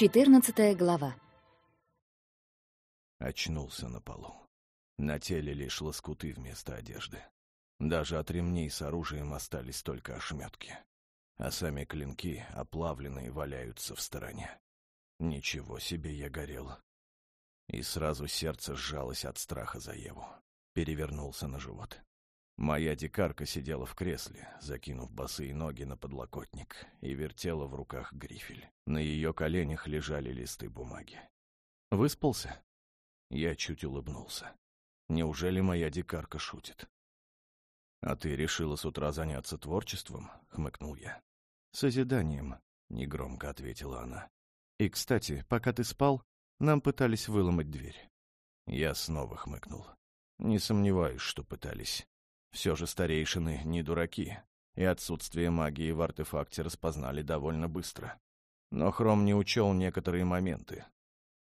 Четырнадцатая глава. Очнулся на полу. На теле лишь лоскуты вместо одежды. Даже от ремней с оружием остались только ошметки. А сами клинки, оплавленные, валяются в стороне. Ничего себе я горел. И сразу сердце сжалось от страха за Еву. Перевернулся на живот. Моя дикарка сидела в кресле, закинув босые ноги на подлокотник, и вертела в руках грифель. На ее коленях лежали листы бумаги. «Выспался?» Я чуть улыбнулся. «Неужели моя дикарка шутит?» «А ты решила с утра заняться творчеством?» — хмыкнул я. «Созиданием», — негромко ответила она. «И, кстати, пока ты спал, нам пытались выломать дверь». Я снова хмыкнул. «Не сомневаюсь, что пытались. Все же старейшины не дураки, и отсутствие магии в артефакте распознали довольно быстро. Но Хром не учел некоторые моменты.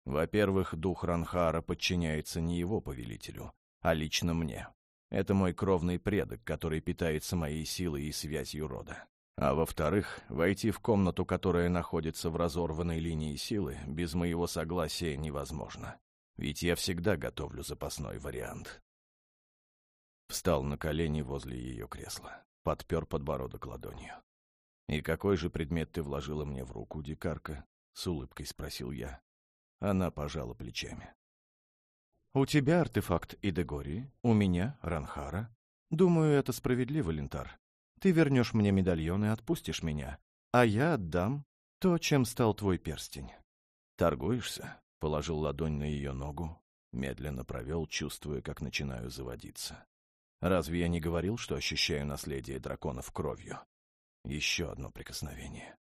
Во-первых, дух Ранхара подчиняется не его повелителю, а лично мне. Это мой кровный предок, который питается моей силой и связью рода. А во-вторых, войти в комнату, которая находится в разорванной линии силы, без моего согласия невозможно. Ведь я всегда готовлю запасной вариант. Встал на колени возле ее кресла, подпер подбородок ладонью. «И какой же предмет ты вложила мне в руку, дикарка?» — с улыбкой спросил я. Она пожала плечами. «У тебя артефакт Идегории, у меня — Ранхара. Думаю, это справедливо, Лентар. Ты вернешь мне медальон и отпустишь меня, а я отдам то, чем стал твой перстень». «Торгуешься?» — положил ладонь на ее ногу, медленно провел, чувствуя, как начинаю заводиться. Разве я не говорил, что ощущаю наследие драконов кровью? Еще одно прикосновение.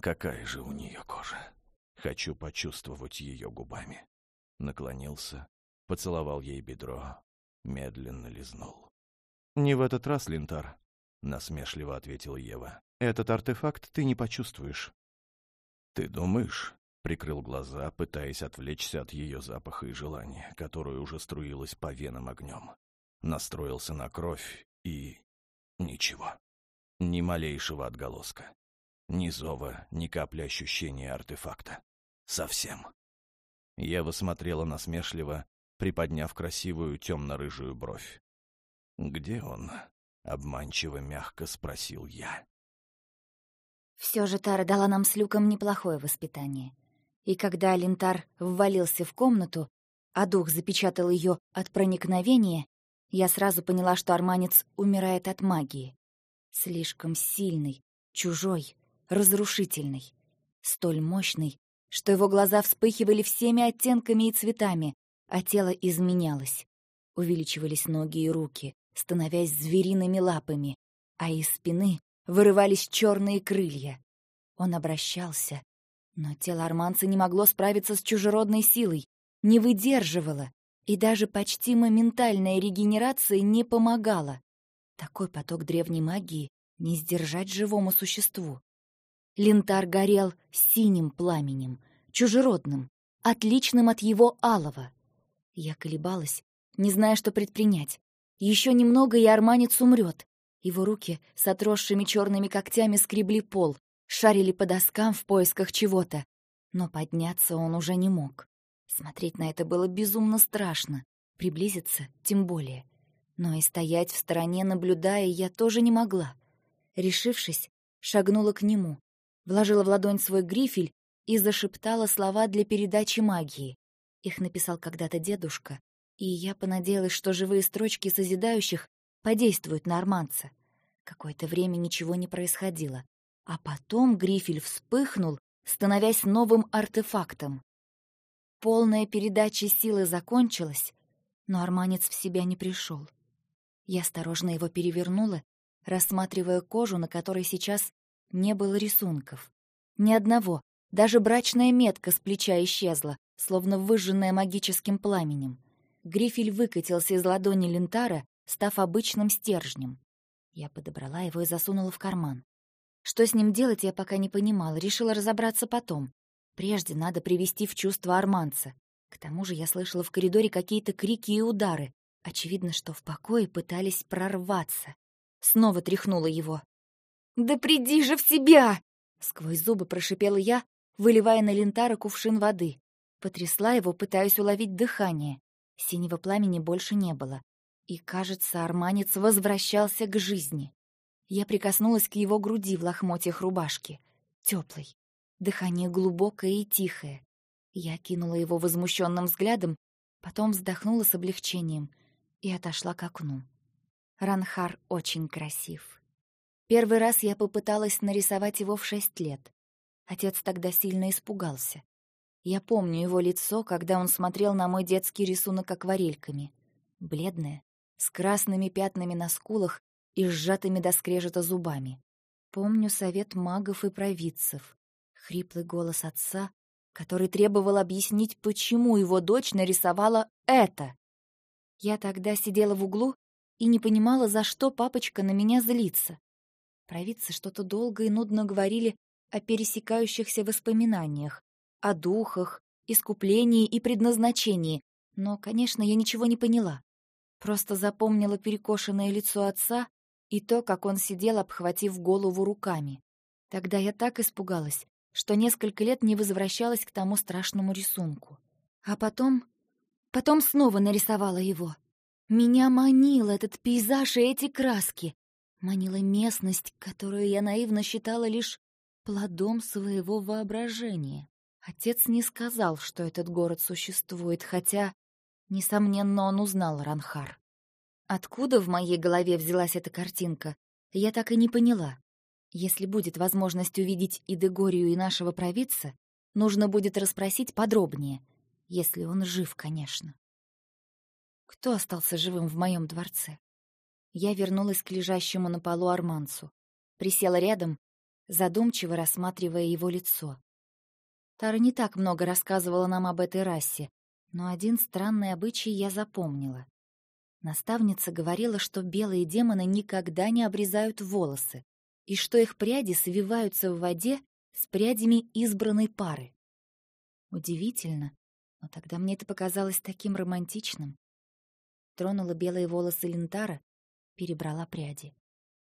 Какая же у нее кожа? Хочу почувствовать ее губами. Наклонился, поцеловал ей бедро, медленно лизнул. «Не в этот раз, Линтар», — насмешливо ответила Ева. «Этот артефакт ты не почувствуешь». «Ты думаешь?» — прикрыл глаза, пытаясь отвлечься от ее запаха и желания, которое уже струилось по венам огнем настроился на кровь и... ничего. Ни малейшего отголоска. Ни зова, ни капли ощущения артефакта. Совсем. Ева смотрела насмешливо, приподняв красивую темно-рыжую бровь. «Где он?» — обманчиво мягко спросил я. Все же Тара дала нам с Люком неплохое воспитание. И когда Лентар ввалился в комнату, а дух запечатал ее от проникновения, я сразу поняла, что арманец умирает от магии. Слишком сильный, чужой, разрушительный. Столь мощный, что его глаза вспыхивали всеми оттенками и цветами, а тело изменялось. Увеличивались ноги и руки, становясь звериными лапами, а из спины вырывались черные крылья. Он обращался, но тело арманца не могло справиться с чужеродной силой, не выдерживало, и даже почти моментальная регенерация не помогала. Такой поток древней магии не сдержать живому существу. Лентар горел синим пламенем, чужеродным, отличным от его алого. Я колебалась, не зная, что предпринять. Еще немного, и арманец умрет. Его руки с отросшими черными когтями скребли пол, шарили по доскам в поисках чего-то. Но подняться он уже не мог. Смотреть на это было безумно страшно, приблизиться тем более. Но и стоять в стороне, наблюдая, я тоже не могла. Решившись, шагнула к нему, вложила в ладонь свой грифель и зашептала слова для передачи магии. Их написал когда-то дедушка, и я понадеялась, что живые строчки созидающих подействуют на арманца. Какое-то время ничего не происходило, а потом грифель вспыхнул, становясь новым артефактом. Полная передача силы закончилась, но арманец в себя не пришел. Я осторожно его перевернула, рассматривая кожу, на которой сейчас не было рисунков. Ни одного, даже брачная метка с плеча исчезла, словно выжженная магическим пламенем. Грифель выкатился из ладони лентара, став обычным стержнем. Я подобрала его и засунула в карман. Что с ним делать, я пока не понимала, решила разобраться потом. Прежде надо привести в чувство арманца. К тому же я слышала в коридоре какие-то крики и удары. Очевидно, что в покое пытались прорваться. Снова тряхнула его. «Да приди же в себя!» Сквозь зубы прошипела я, выливая на Лентара кувшин воды. Потрясла его, пытаясь уловить дыхание. Синего пламени больше не было. И, кажется, арманец возвращался к жизни. Я прикоснулась к его груди в лохмотьях рубашки. Теплый. Дыхание глубокое и тихое. Я кинула его возмущенным взглядом, потом вздохнула с облегчением и отошла к окну. Ранхар очень красив. Первый раз я попыталась нарисовать его в шесть лет. Отец тогда сильно испугался. Я помню его лицо, когда он смотрел на мой детский рисунок акварельками. Бледное, с красными пятнами на скулах и сжатыми до скрежета зубами. Помню совет магов и провидцев, хриплый голос отца, который требовал объяснить, почему его дочь нарисовала это. Я тогда сидела в углу и не понимала, за что папочка на меня злится. Провидцы что-то долго и нудно говорили о пересекающихся воспоминаниях, о духах, искуплении и предназначении, но, конечно, я ничего не поняла. Просто запомнила перекошенное лицо отца и то, как он сидел, обхватив голову руками. Тогда я так испугалась, что несколько лет не возвращалась к тому страшному рисунку. А потом... Потом снова нарисовала его. Меня манил этот пейзаж и эти краски. Манила местность, которую я наивно считала лишь плодом своего воображения. Отец не сказал, что этот город существует, хотя, несомненно, он узнал Ранхар. Откуда в моей голове взялась эта картинка, я так и не поняла. Если будет возможность увидеть и Дегорию, и нашего провидца, нужно будет расспросить подробнее, если он жив, конечно. Кто остался живым в моем дворце? Я вернулась к лежащему на полу арманцу, присела рядом, задумчиво рассматривая его лицо. Тара не так много рассказывала нам об этой расе, но один странный обычай я запомнила. Наставница говорила, что белые демоны никогда не обрезают волосы, и что их пряди свиваются в воде с прядями избранной пары. Удивительно, но тогда мне это показалось таким романтичным. Тронула белые волосы Лентара, перебрала пряди.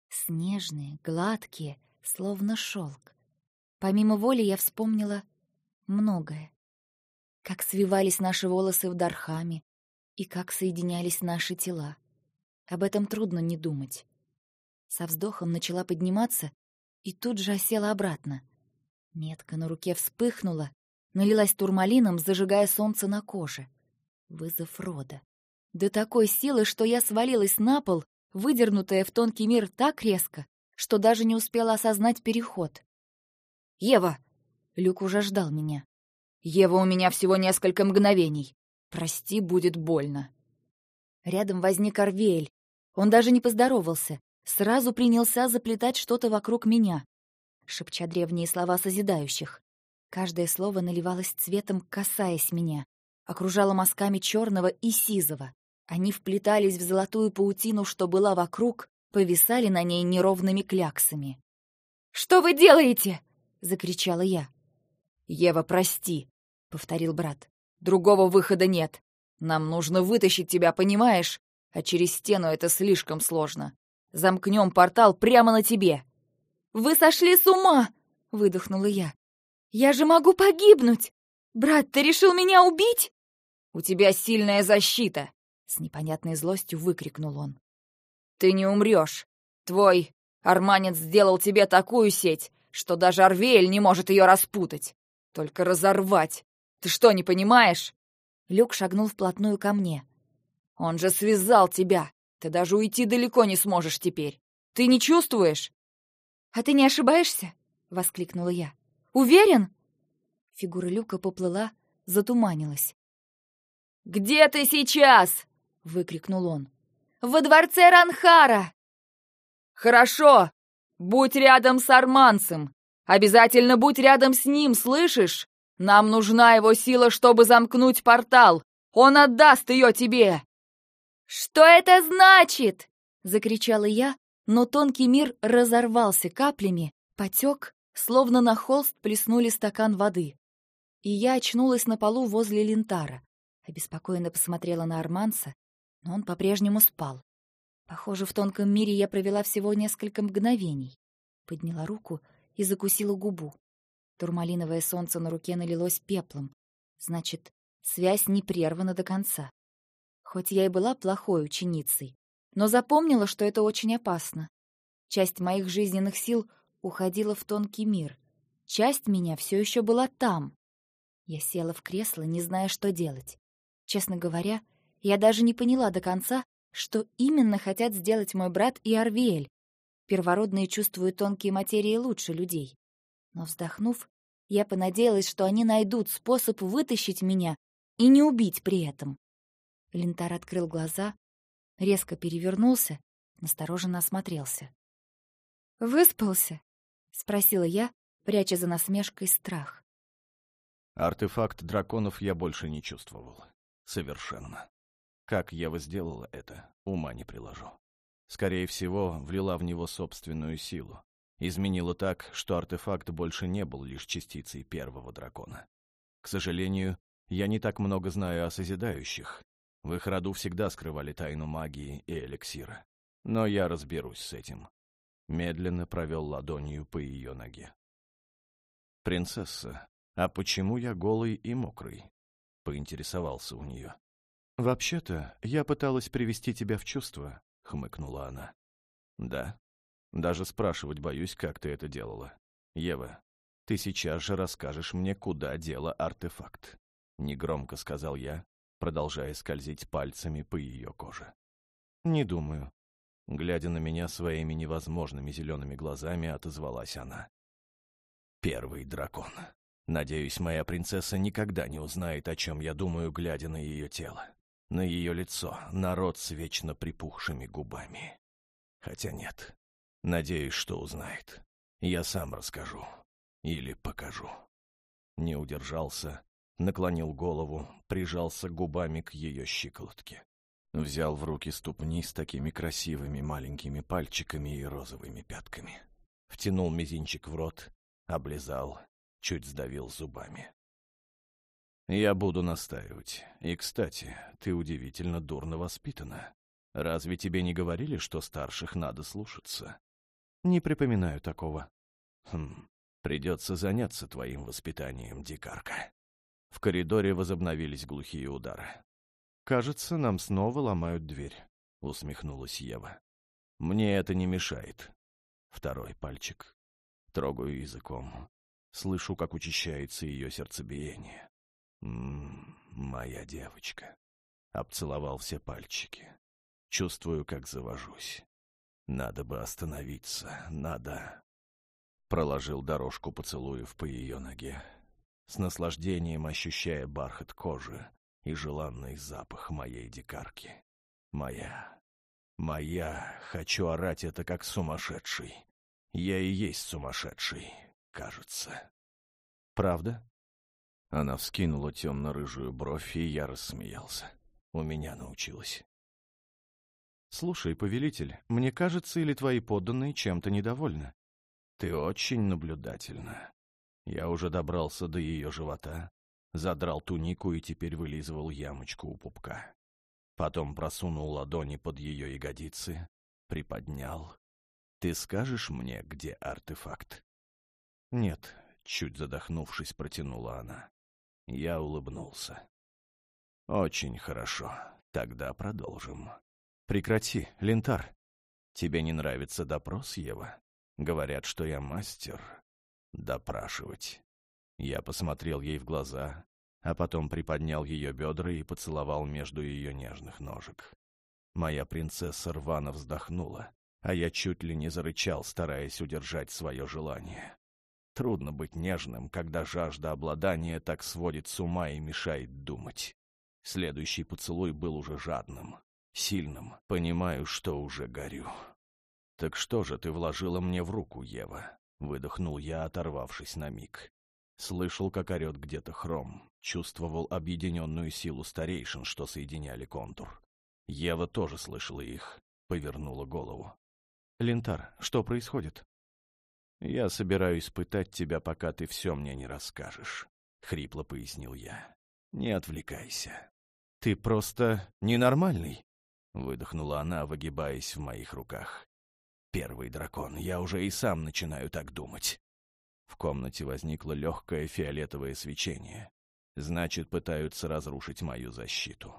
Снежные, гладкие, словно шелк. Помимо воли я вспомнила многое. Как свивались наши волосы в Дархаме, и как соединялись наши тела. Об этом трудно не думать. Со вздохом начала подниматься и тут же осела обратно. Метка на руке вспыхнула, налилась турмалином, зажигая солнце на коже. Вызов рода. До такой силы, что я свалилась на пол, выдернутая в тонкий мир так резко, что даже не успела осознать переход. «Ева!» Люк уже ждал меня. «Ева, у меня всего несколько мгновений. Прости, будет больно». Рядом возник Арвель. Он даже не поздоровался. Сразу принялся заплетать что-то вокруг меня, шепча древние слова созидающих. Каждое слово наливалось цветом, касаясь меня, окружало мазками черного и сизого. Они вплетались в золотую паутину, что была вокруг, повисали на ней неровными кляксами. «Что вы делаете?» — закричала я. «Ева, прости», — повторил брат. «Другого выхода нет. Нам нужно вытащить тебя, понимаешь? А через стену это слишком сложно. Замкнем портал прямо на тебе». «Вы сошли с ума!» — выдохнула я. «Я же могу погибнуть! Брат, ты решил меня убить?» «У тебя сильная защита!» — с непонятной злостью выкрикнул он. «Ты не умрешь. Твой арманец сделал тебе такую сеть, что даже Арвеэль не может ее распутать. Только разорвать. Ты что, не понимаешь?» Люк шагнул вплотную ко мне. «Он же связал тебя. Ты даже уйти далеко не сможешь теперь. Ты не чувствуешь?» «А ты не ошибаешься?» — воскликнула я. «Уверен?» Фигура Люка поплыла, затуманилась. «Где ты сейчас?» — выкрикнул он. «Во дворце Ранхара!» «Хорошо! Будь рядом с Арманцем! Обязательно будь рядом с ним, слышишь? Нам нужна его сила, чтобы замкнуть портал. Он отдаст ее тебе!» «Что это значит?» — закричала я, но тонкий мир разорвался каплями, потек, словно на холст плеснули стакан воды. И я очнулась на полу возле лентара. Обеспокоенно посмотрела на Арманса, но он по-прежнему спал. Похоже, в тонком мире я провела всего несколько мгновений. Подняла руку и закусила губу. Турмалиновое солнце на руке налилось пеплом. Значит, связь не прервана до конца. Хоть я и была плохой ученицей, но запомнила, что это очень опасно. Часть моих жизненных сил уходила в тонкий мир. Часть меня все еще была там. Я села в кресло, не зная, что делать. Честно говоря, я даже не поняла до конца, что именно хотят сделать мой брат и Арвиэль. Первородные чувствуют тонкие материи лучше людей. Но вздохнув, я понадеялась, что они найдут способ вытащить меня и не убить при этом. Лентар открыл глаза, резко перевернулся, настороженно осмотрелся. «Выспался?» — спросила я, пряча за насмешкой страх. Артефакт драконов я больше не чувствовал. Совершенно. Как Ева сделала это, ума не приложу. Скорее всего, влила в него собственную силу. Изменила так, что артефакт больше не был лишь частицей первого дракона. К сожалению, я не так много знаю о Созидающих. В их роду всегда скрывали тайну магии и эликсира. Но я разберусь с этим. Медленно провел ладонью по ее ноге. «Принцесса, а почему я голый и мокрый?» — поинтересовался у нее. «Вообще-то, я пыталась привести тебя в чувство», — хмыкнула она. «Да. Даже спрашивать боюсь, как ты это делала. Ева, ты сейчас же расскажешь мне, куда дело артефакт», — негромко сказал я, продолжая скользить пальцами по ее коже. «Не думаю». Глядя на меня своими невозможными зелеными глазами, отозвалась она. «Первый дракон. Надеюсь, моя принцесса никогда не узнает, о чем я думаю, глядя на ее тело на ее лицо, на рот с вечно припухшими губами. Хотя нет, надеюсь, что узнает. Я сам расскажу. Или покажу. Не удержался, наклонил голову, прижался губами к ее щиколотке. Взял в руки ступни с такими красивыми маленькими пальчиками и розовыми пятками. Втянул мизинчик в рот, облизал, чуть сдавил зубами. Я буду настаивать. И, кстати, ты удивительно дурно воспитана. Разве тебе не говорили, что старших надо слушаться? Не припоминаю такого. Хм, придется заняться твоим воспитанием, дикарка. В коридоре возобновились глухие удары. «Кажется, нам снова ломают дверь», — усмехнулась Ева. «Мне это не мешает». Второй пальчик. Трогаю языком. Слышу, как учащается ее сердцебиение. М моя девочка. Обцеловал все пальчики. Чувствую, как завожусь. Надо бы остановиться, надо... Проложил дорожку поцелуев по ее ноге, с наслаждением ощущая бархат кожи и желанный запах моей дикарки. Моя, моя, хочу орать это как сумасшедший. Я и есть сумасшедший, кажется. Правда? Она вскинула темно-рыжую бровь, и я рассмеялся. У меня научилась. «Слушай, повелитель, мне кажется, или твои подданные чем-то недовольны?» «Ты очень наблюдательна. Я уже добрался до ее живота, задрал тунику и теперь вылизывал ямочку у пупка. Потом просунул ладони под ее ягодицы, приподнял. Ты скажешь мне, где артефакт?» «Нет», — чуть задохнувшись, протянула она. Я улыбнулся. «Очень хорошо. Тогда продолжим. Прекрати, Лентар. Тебе не нравится допрос, Ева? Говорят, что я мастер. Допрашивать». Я посмотрел ей в глаза, а потом приподнял ее бедра и поцеловал между ее нежных ножек. Моя принцесса рвано вздохнула, а я чуть ли не зарычал, стараясь удержать свое желание. Трудно быть нежным, когда жажда обладания так сводит с ума и мешает думать. Следующий поцелуй был уже жадным, сильным. Понимаю, что уже горю. «Так что же ты вложила мне в руку, Ева?» — выдохнул я, оторвавшись на миг. Слышал, как орет где-то хром, чувствовал объединенную силу старейшин, что соединяли контур. Ева тоже слышала их, повернула голову. «Лентар, что происходит?» «Я собираюсь пытать тебя, пока ты все мне не расскажешь», — хрипло пояснил я. «Не отвлекайся». «Ты просто ненормальный», — выдохнула она, выгибаясь в моих руках. «Первый дракон, я уже и сам начинаю так думать». В комнате возникло легкое фиолетовое свечение. Значит, пытаются разрушить мою защиту.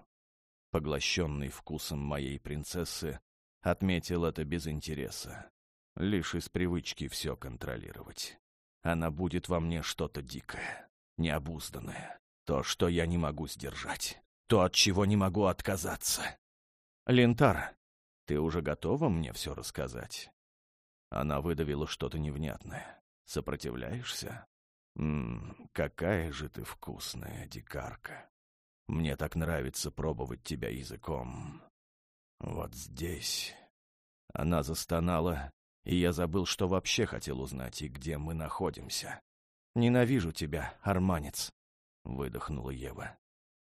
Поглощенный вкусом моей принцессы, отметил это без интереса. Лишь из привычки все контролировать. Она будет во мне что-то дикое, необузданное. То, что я не могу сдержать. То, от чего не могу отказаться. Лентар, ты уже готова мне все рассказать? Она выдавила что-то невнятное. Сопротивляешься? Ммм, какая же ты вкусная, дикарка. Мне так нравится пробовать тебя языком. Вот здесь. Она застонала, и я забыл, что вообще хотел узнать и где мы находимся. «Ненавижу тебя, арманец», — выдохнула Ева.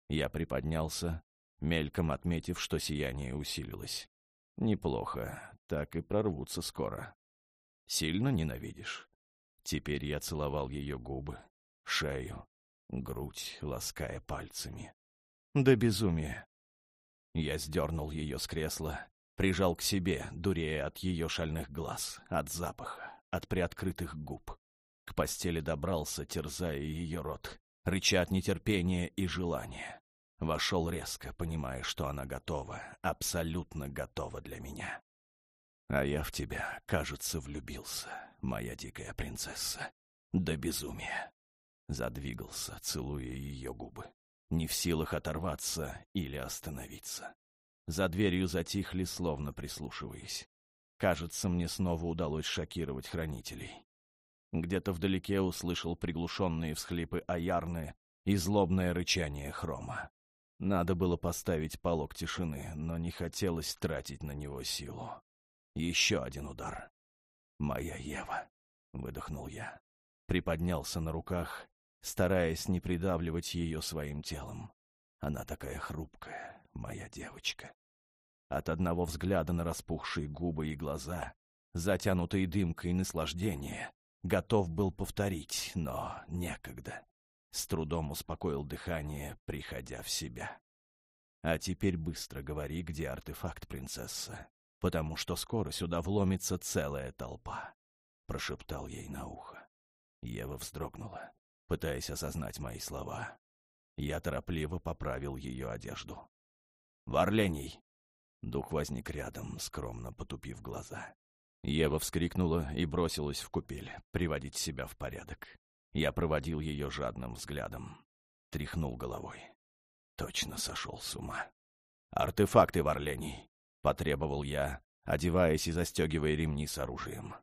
Я приподнялся, мельком отметив, что сияние усилилось. «Неплохо, так и прорвутся скоро. Сильно ненавидишь?» Теперь я целовал ее губы, шею, грудь, лаская пальцами. Да безумие. Я сдернул ее с кресла, прижал к себе, дурея от ее шальных глаз, от запаха, от приоткрытых губ. К постели добрался, терзая ее рот, рыча от нетерпения и желания. Вошел резко, понимая, что она готова, абсолютно готова для меня. А я в тебя, кажется, влюбился, моя дикая принцесса. До безумия. Задвигался, целуя ее губы. Не в силах оторваться или остановиться. За дверью затихли, словно прислушиваясь. Кажется, мне снова удалось шокировать хранителей. Где-то вдалеке услышал приглушенные всхлипы Аярны и злобное рычание Хрома. Надо было поставить полог тишины, но не хотелось тратить на него силу. Еще один удар. «Моя Ева», — выдохнул я. Приподнялся на руках, стараясь не придавливать ее своим телом. Она такая хрупкая, моя девочка. От одного взгляда на распухшие губы и глаза, затянутые дымкой наслаждения, готов был повторить, но некогда. С трудом успокоил дыхание, приходя в себя. А теперь быстро говори, где артефакт, принцесса, потому что скоро сюда вломится целая толпа, — прошептал ей на ухо. Ева вздрогнула, пытаясь осознать мои слова. Я торопливо поправил ее одежду. «Варлений!» Дух возник рядом, скромно потупив глаза. Ева вскрикнула и бросилась в купель, приводить себя в порядок. Я проводил ее жадным взглядом. Тряхнул головой. Точно сошел с ума. «Артефакты, Варлений!» — потребовал я, одеваясь и застегивая ремни с оружием.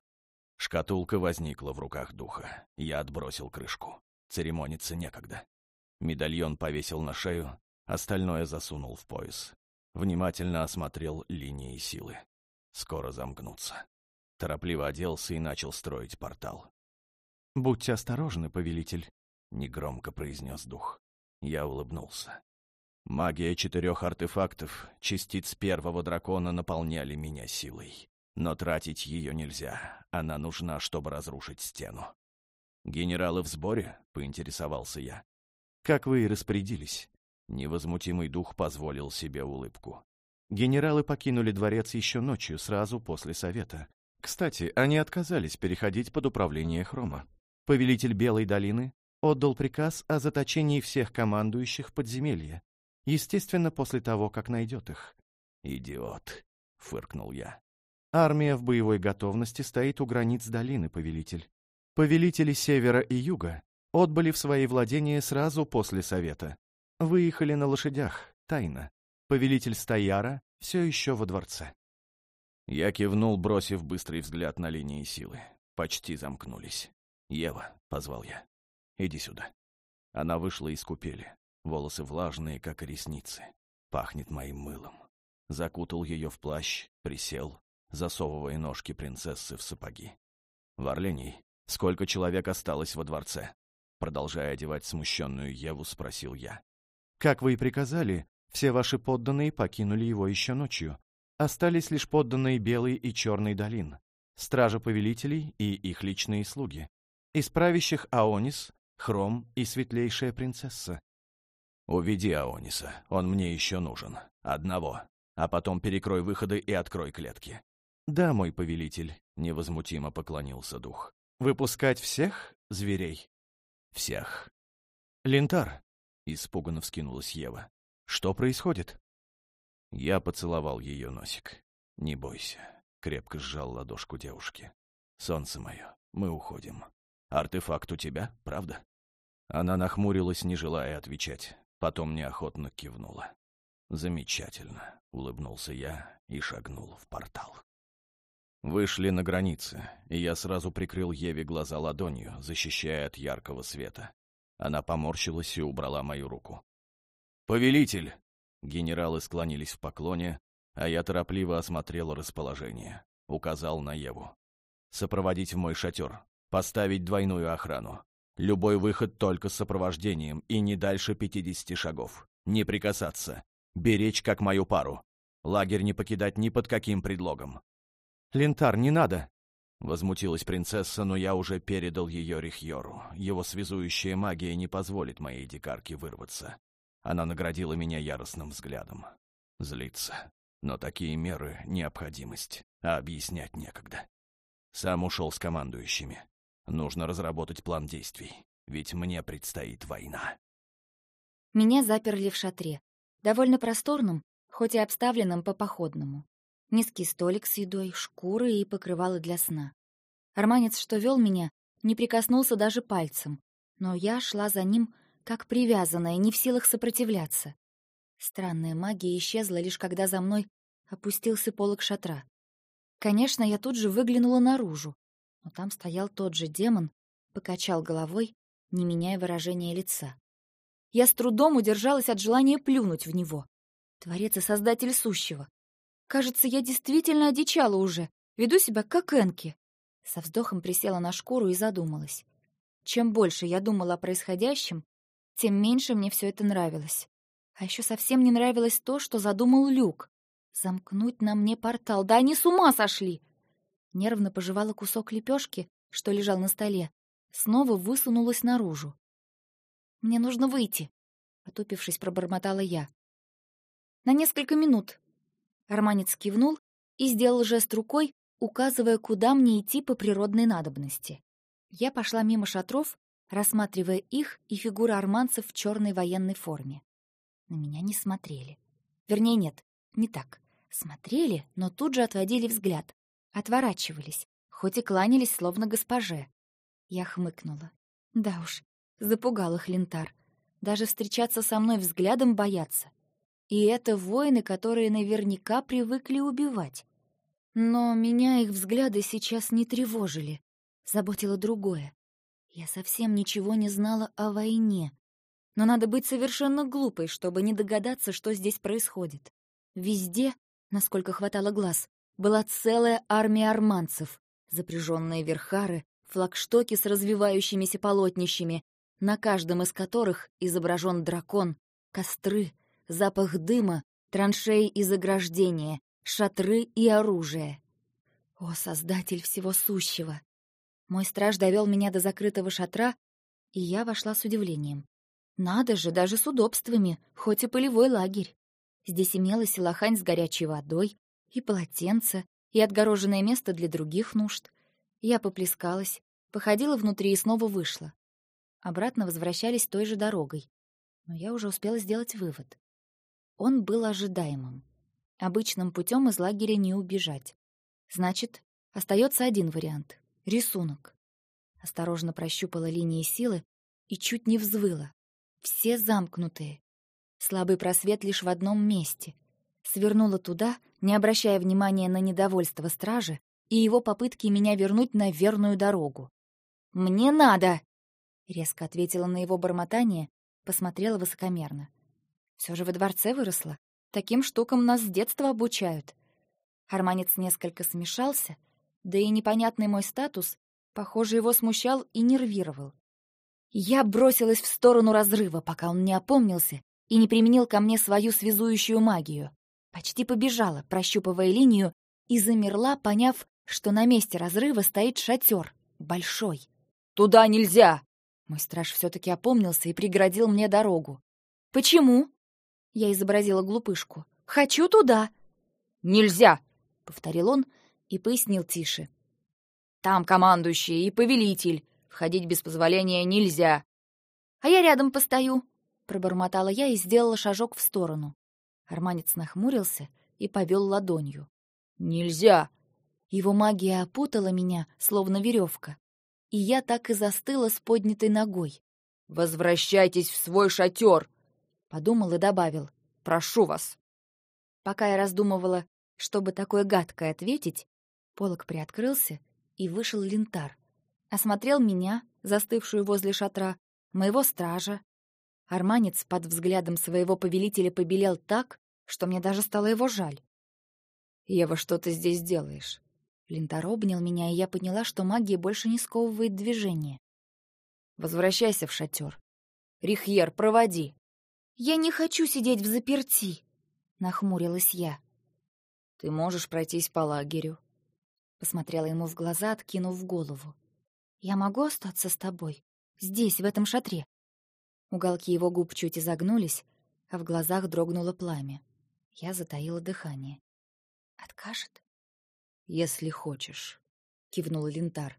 Шкатулка возникла в руках духа. Я отбросил крышку. Церемониться некогда. Медальон повесил на шею, остальное засунул в пояс. Внимательно осмотрел линии силы. Скоро замкнуться. Торопливо оделся и начал строить портал. «Будьте осторожны, повелитель», — негромко произнес дух. Я улыбнулся. Магия четырех артефактов, частиц первого дракона, наполняли меня силой. Но тратить ее нельзя, она нужна, чтобы разрушить стену. «Генералы в сборе?» — поинтересовался я. «Как вы и распорядились». Невозмутимый дух позволил себе улыбку. Генералы покинули дворец еще ночью, сразу после совета. Кстати, они отказались переходить под управление Хрома. Повелитель Белой долины отдал приказ о заточении всех командующих подземелья. Естественно, после того, как найдет их. «Идиот», — фыркнул я. «Армия в боевой готовности стоит у границ долины, повелитель. Повелители севера и юга отбыли в свои владения сразу после совета. Выехали на лошадях, тайно. Повелитель Стояра все еще во дворце. Я кивнул, бросив быстрый взгляд на линии силы. Почти замкнулись. «Ева», — позвал я, — «иди сюда». Она вышла из купели. Волосы влажные, как ресницы. Пахнет моим мылом. Закутал ее в плащ, присел, засовывая ножки принцессы в сапоги. «Варлений, сколько человек осталось во дворце?» Продолжая одевать смущенную Еву, спросил я. «Как вы и приказали, все ваши подданные покинули его еще ночью. Остались лишь подданные Белой и Черной долин, стража повелителей и их личные слуги. Из правящих Аонис, Хром и Светлейшая Принцесса. «Уведи Аониса, он мне еще нужен. Одного. А потом перекрой выходы и открой клетки». «Да, мой повелитель», — невозмутимо поклонился дух. Выпускать всех зверей? Всех. Лентар, испуганно вскинулась Ева. Что происходит? Я поцеловал ее носик. Не бойся. Крепко сжал ладошку девушки. Солнце мое, мы уходим. Артефакт у тебя, правда? Она нахмурилась, не желая отвечать. Потом неохотно кивнула. «Замечательно», — улыбнулся я и шагнул в портал. Вышли на границе, и я сразу прикрыл Еве глаза ладонью, защищая от яркого света. Она поморщилась и убрала мою руку. «Повелитель!» Генералы склонились в поклоне, а я торопливо осмотрел расположение. Указал на Еву. «Сопроводить в мой шатер. Поставить двойную охрану. Любой выход только с сопровождением и не дальше пятидесяти шагов. Не прикасаться. Беречь как мою пару. Лагерь не покидать ни под каким предлогом. «Лентар, не надо!» Возмутилась принцесса, но я уже передал ее Рихьору. Его связующая магия не позволит моей дикарке вырваться. Она наградила меня яростным взглядом. Злится. Но такие меры — необходимость, а объяснять некогда. Сам ушел с командующими. Нужно разработать план действий, ведь мне предстоит война. Меня заперли в шатре, довольно просторном, хоть и обставленном по-походному. Низкий столик с едой, шкуры и покрывало для сна. Арманец, что вел меня, не прикоснулся даже пальцем, но я шла за ним, как привязанная, не в силах сопротивляться. Странная магия исчезла лишь когда за мной опустился полог шатра. Конечно, я тут же выглянула наружу, но там стоял тот же демон, покачал головой, не меняя выражения лица. Я с трудом удержалась от желания плюнуть в него. Творец и создатель сущего. Кажется, я действительно одичала уже, веду себя как Энки. Со вздохом присела на шкуру и задумалась. Чем больше я думала о происходящем, тем меньше мне все это нравилось. А еще совсем не нравилось то, что задумал Люк. Замкнуть на мне портал. Да они с ума сошли! Нервно пожевала кусок лепешки, что лежал на столе. Снова высунулась наружу. «Мне нужно выйти», — отупившись, пробормотала я. «На несколько минут». Арманец кивнул и сделал жест рукой, указывая, куда мне идти по природной надобности. Я пошла мимо шатров, рассматривая их и фигуры арманцев в черной военной форме. На меня не смотрели. Вернее, нет, не так. Смотрели, но тут же отводили взгляд, Отворачивались, хоть и кланялись, словно госпоже. Я хмыкнула. Да уж, запугал их лентар. Даже встречаться со мной взглядом боятся. И это воины, которые наверняка привыкли убивать. Но меня их взгляды сейчас не тревожили. Заботило другое. Я совсем ничего не знала о войне. Но надо быть совершенно глупой, чтобы не догадаться, что здесь происходит. Везде, насколько хватало глаз, была целая армия арманцев, запряженные верхары, флагштоки с развивающимися полотнищами, на каждом из которых изображен дракон, костры, запах дыма, траншеи и заграждения, шатры и оружие. О, создатель всего сущего! Мой страж довел меня до закрытого шатра, и я вошла с удивлением. Надо же, даже с удобствами, хоть и полевой лагерь. Здесь имелась лохань с горячей водой, и полотенце, и отгороженное место для других нужд. Я поплескалась, походила внутри и снова вышла. Обратно возвращались той же дорогой. Но я уже успела сделать вывод. Он был ожидаемым. Обычным путем из лагеря не убежать. Значит, остается один вариант — рисунок. Осторожно прощупала линии силы и чуть не взвыла. Все замкнутые. Слабый просвет лишь в одном месте. Свернула туда — не обращая внимания на недовольство стражи и его попытки меня вернуть на верную дорогу. «Мне надо!» — резко ответила на его бормотание, посмотрела высокомерно. Все же во дворце выросла. Таким штукам нас с детства обучают. Арманец несколько смешался, да и непонятный мой статус, похоже, его смущал и нервировал. Я бросилась в сторону разрыва, пока он не опомнился и не применил ко мне свою связующую магию. Почти побежала, прощупывая линию, и замерла, поняв, что на месте разрыва стоит шатер, большой. «Туда нельзя!» Мой страж все-таки опомнился и преградил мне дорогу. «Почему?» Я изобразила глупышку. «Хочу туда!» «Нельзя!» — повторил он и пояснил тише. Там командующий и повелитель. Входить без позволения нельзя. А я рядом постою, пробормотала я и сделала шажок в сторону. Арманец нахмурился и повел ладонью. Нельзя. Его магия опутала меня, словно веревка, и я так и застыла с поднятой ногой. Возвращайтесь в свой шатер, подумал и добавил: прошу вас. Пока я раздумывала, чтобы такое гадкое ответить, полог приоткрылся, и вышел лентар. Осмотрел меня, застывшую возле шатра, моего стража. Арманец под взглядом своего повелителя побелел так, что мне даже стало его жаль. «Ева, что ты здесь делаешь?» Лентар обнял меня, и я поняла, что магия больше не сковывает движение. «Возвращайся в шатер. Рихьер, проводи!» «Я не хочу сидеть в заперти!» — нахмурилась я. «Ты можешь пройтись по лагерю». Посмотрела ему в глаза, откинув голову. «Я могу остаться с тобой? Здесь, в этом шатре?» Уголки его губ чуть изогнулись, а в глазах дрогнуло пламя. Я затаила дыхание. «Откажет?» «Если хочешь», — кивнул Лентар.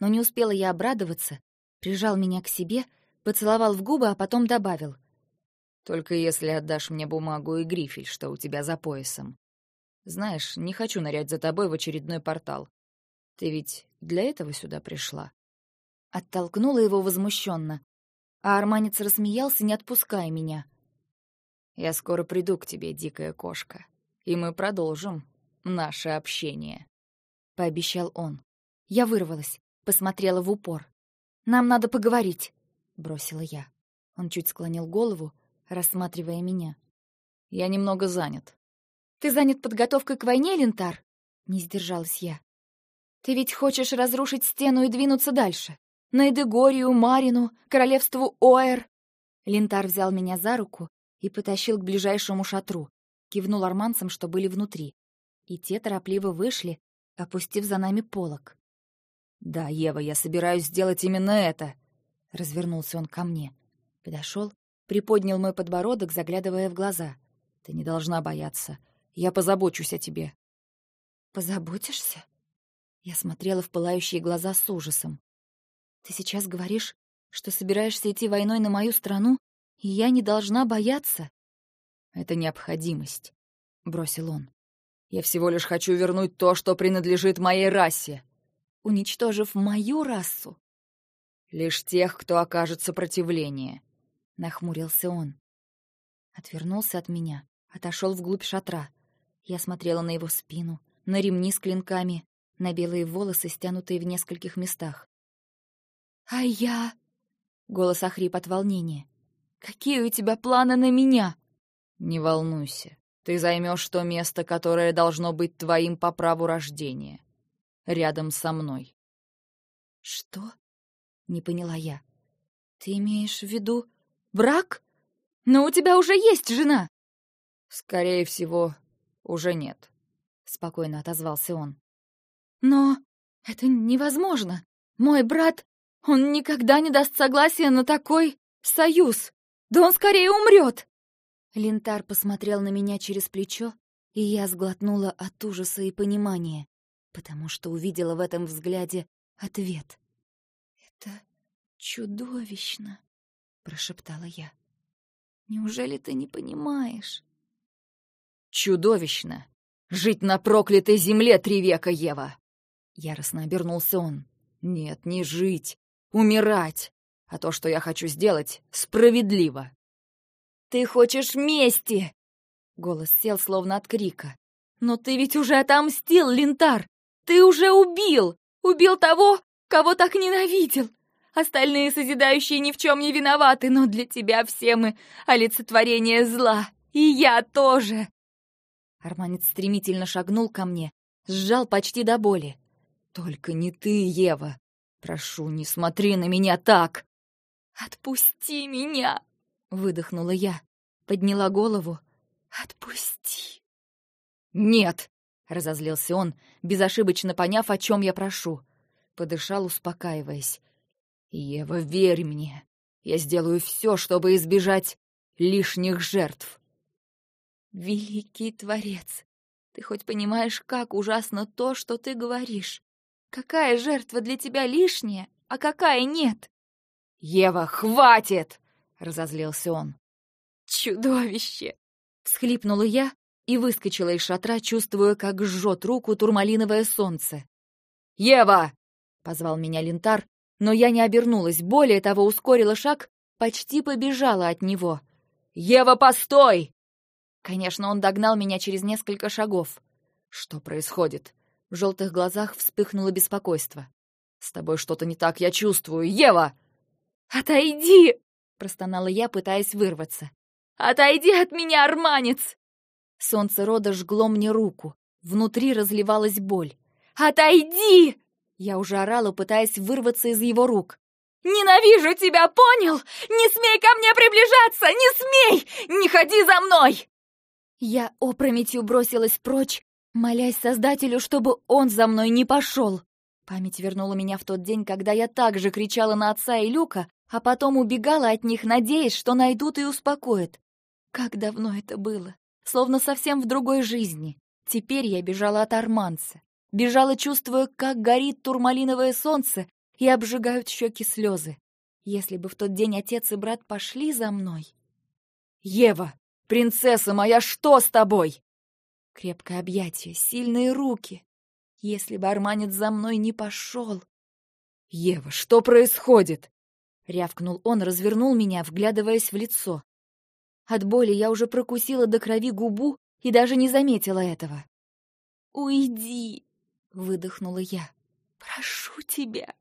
Но не успела я обрадоваться, прижал меня к себе, поцеловал в губы, а потом добавил. «Только если отдашь мне бумагу и грифель, что у тебя за поясом. Знаешь, не хочу нырять за тобой в очередной портал. Ты ведь для этого сюда пришла?» Оттолкнула его возмущенно, а арманец рассмеялся, не отпуская меня. «Я скоро приду к тебе, дикая кошка, и мы продолжим наше общение», — пообещал он. Я вырвалась, посмотрела в упор. «Нам надо поговорить», — бросила я. Он чуть склонил голову, рассматривая меня. «Я немного занят». «Ты занят подготовкой к войне, Лентар?» — не сдержалась я. «Ты ведь хочешь разрушить стену и двинуться дальше? На Эдегорию, Марину, королевству Оэр?» Лентар взял меня за руку и потащил к ближайшему шатру, кивнул арманцам, что были внутри и те торопливо вышли, опустив за нами полог. «Да, Ева, я собираюсь сделать именно это!» Развернулся он ко мне. Подошел, приподнял мой подбородок, заглядывая в глаза. «Ты не должна бояться. Я позабочусь о тебе». «Позаботишься?» Я смотрела в пылающие глаза с ужасом. «Ты сейчас говоришь, что собираешься идти войной на мою страну, и я не должна бояться?» «Это необходимость», — бросил он. Я всего лишь хочу вернуть то, что принадлежит моей расе. Уничтожив мою расу? Лишь тех, кто окажет сопротивление. Нахмурился он. Отвернулся от меня, отошел вглубь шатра. Я смотрела на его спину, на ремни с клинками, на белые волосы, стянутые в нескольких местах. «А я...» — голос охрип от волнения. «Какие у тебя планы на меня?» «Не волнуйся. Ты займешь то место, которое должно быть твоим по праву рождения. Рядом со мной. Что? Не поняла я. Ты имеешь в виду брак? Но у тебя уже есть жена. Скорее всего, уже нет, спокойно отозвался он. Но это невозможно. Мой брат, он никогда не даст согласия на такой союз. Да он скорее умрет. Лентар посмотрел на меня через плечо, и я сглотнула от ужаса и понимания, потому что увидела в этом взгляде ответ. «Это чудовищно», — прошептала я. «Неужели ты не понимаешь?» «Чудовищно! Жить на проклятой земле три века, Ева!» Яростно обернулся он. «Нет, не жить, умирать! А то, что я хочу сделать, справедливо!» «Ты хочешь мести!» Голос сел словно от крика. «Но ты ведь уже отомстил, Лентар! Ты уже убил! Убил того, кого так ненавидел! Остальные созидающие ни в чем не виноваты, но для тебя все мы олицетворение зла, и я тоже!» Арманец стремительно шагнул ко мне, сжал почти до боли. «Только не ты, Ева! Прошу, не смотри на меня так!» «Отпусти меня!» Выдохнула я, подняла голову. «Отпусти!» «Нет!» — разозлился он, безошибочно поняв, о чем я прошу. Подышал, успокаиваясь. «Ева, верь мне. Я сделаю все, чтобы избежать лишних жертв». «Великий Творец, ты хоть понимаешь, как ужасно то, что ты говоришь? Какая жертва для тебя лишняя, а какая нет?» «Ева, хватит!» — разозлился он. «Чудовище!» — всхлипнула я и выскочила из шатра, чувствуя, как жжет руку турмалиновое солнце. «Ева!» — позвал меня Лентар, но я не обернулась, более того, ускорила шаг, почти побежала от него. «Ева, постой!» Конечно, он догнал меня через несколько шагов. «Что происходит?» В желтых глазах вспыхнуло беспокойство. «С тобой что-то не так, я чувствую. Ева!» «Отойди!» — простонала я, пытаясь вырваться. «Отойди от меня, арманец!» Солнце рода жгло мне руку. Внутри разливалась боль. «Отойди!» Я уже орала, пытаясь вырваться из его рук. «Ненавижу тебя, понял? Не смей ко мне приближаться! Не смей! Не ходи за мной!» Я опрометью бросилась прочь, молясь Создателю, чтобы он за мной не пошел. Память вернула меня в тот день, когда я также кричала на отца и Люка, а потом убегала от них, надеясь, что найдут и успокоят. Как давно это было, словно совсем в другой жизни. Теперь я бежала от Арманца. Бежала, чувствуя, как горит турмалиновое солнце и обжигают щеки слезы. Если бы в тот день отец и брат пошли за мной... «Ева, принцесса моя, что с тобой?» Крепкое объятие, сильные руки. Если бы Арманец за мной не пошел... «Ева, что происходит?» Рявкнул он, развернул меня, вглядываясь в лицо. От боли я уже прокусила до крови губу и даже не заметила этого. «Уйди!» — выдохнула я. «Прошу тебя!»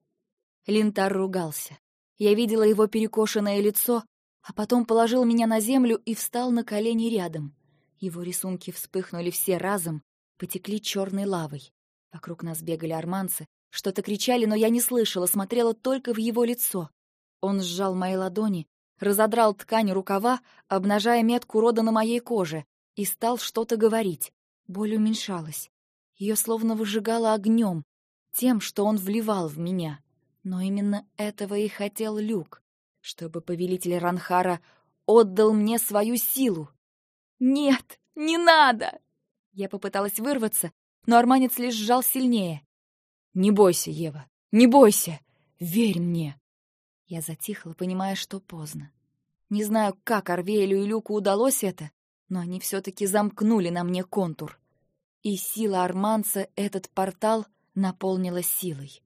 Линтар ругался. Я видела его перекошенное лицо, а потом положил меня на землю и встал на колени рядом. Его рисунки вспыхнули все разом, потекли черной лавой. Вокруг нас бегали арманцы, что-то кричали, но я не слышала, смотрела только в его лицо. Он сжал мои ладони, разодрал ткань рукава, обнажая метку рода на моей коже, и стал что-то говорить. Боль уменьшалась. Ее словно выжигало огнем, тем, что он вливал в меня. Но именно этого и хотел Люк, чтобы повелитель Ранхара отдал мне свою силу. «Нет, не надо!» Я попыталась вырваться, но арманец лишь сжал сильнее. «Не бойся, Ева, не бойся! Верь мне!» Я затихла, понимая, что поздно. Не знаю, как Арвеэлю и Люку удалось это, но они все-таки замкнули на мне контур. И сила Арманца этот портал наполнила силой.